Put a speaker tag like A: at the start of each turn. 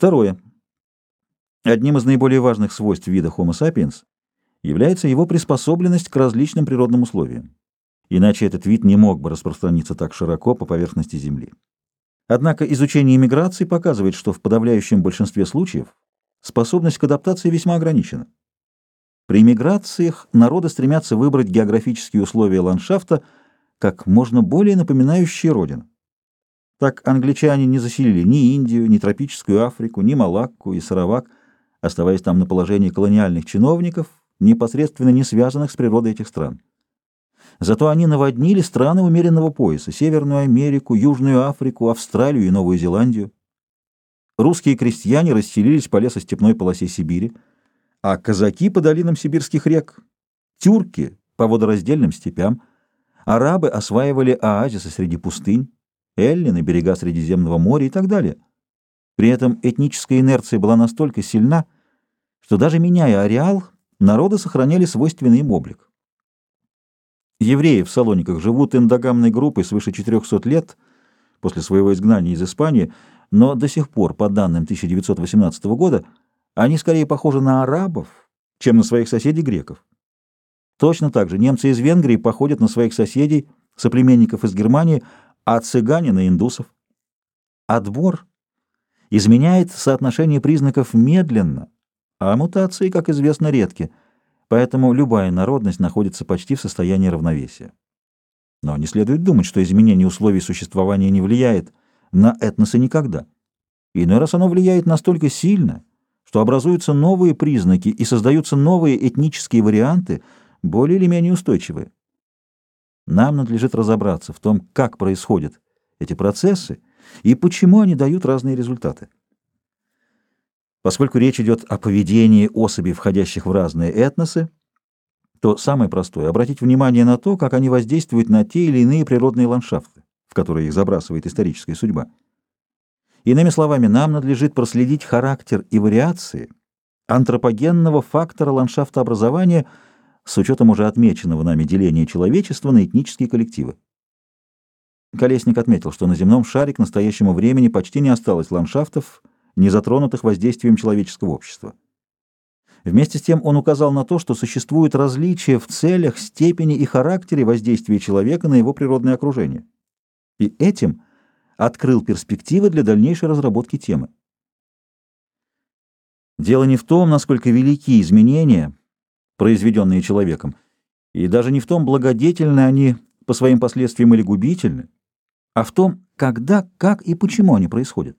A: Второе. Одним из наиболее важных свойств вида Homo sapiens является его приспособленность к различным природным условиям. Иначе этот вид не мог бы распространиться так широко по поверхности Земли. Однако изучение иммиграции показывает, что в подавляющем большинстве случаев способность к адаптации весьма ограничена. При миграциях народы стремятся выбрать географические условия ландшафта как можно более напоминающие родину. Так англичане не заселили ни Индию, ни тропическую Африку, ни Малакку и Саравак, оставаясь там на положении колониальных чиновников, непосредственно не связанных с природой этих стран. Зато они наводнили страны умеренного пояса – Северную Америку, Южную Африку, Австралию и Новую Зеландию. Русские крестьяне расселились по лесостепной полосе Сибири, а казаки по долинам сибирских рек, тюрки по водораздельным степям, арабы осваивали оазисы среди пустынь, эллины, берега Средиземного моря и так далее. При этом этническая инерция была настолько сильна, что даже меняя ареал, народы сохраняли свойственный им облик. Евреи в Салониках живут эндогамной группой свыше 400 лет после своего изгнания из Испании, но до сих пор, по данным 1918 года, они скорее похожи на арабов, чем на своих соседей греков. Точно так же немцы из Венгрии походят на своих соседей, соплеменников из Германии, а цыгане на индусов. Отбор изменяет соотношение признаков медленно, а мутации, как известно, редки, поэтому любая народность находится почти в состоянии равновесия. Но не следует думать, что изменение условий существования не влияет на этносы никогда. Иной раз оно влияет настолько сильно, что образуются новые признаки и создаются новые этнические варианты, более или менее устойчивые. Нам надлежит разобраться в том, как происходят эти процессы и почему они дают разные результаты. Поскольку речь идет о поведении особей, входящих в разные этносы, то самое простое — обратить внимание на то, как они воздействуют на те или иные природные ландшафты, в которые их забрасывает историческая судьба. Иными словами, нам надлежит проследить характер и вариации антропогенного фактора ландшафтообразования — с учетом уже отмеченного нами деления человечества на этнические коллективы. Колесник отметил, что на земном шаре к настоящему времени почти не осталось ландшафтов, не затронутых воздействием человеческого общества. Вместе с тем он указал на то, что существуют различия в целях, степени и характере воздействия человека на его природное окружение. И этим открыл перспективы для дальнейшей разработки темы. Дело не в том, насколько велики изменения – произведенные человеком, и даже не в том, благодетельны они по своим последствиям или губительны, а в том, когда, как и почему они происходят.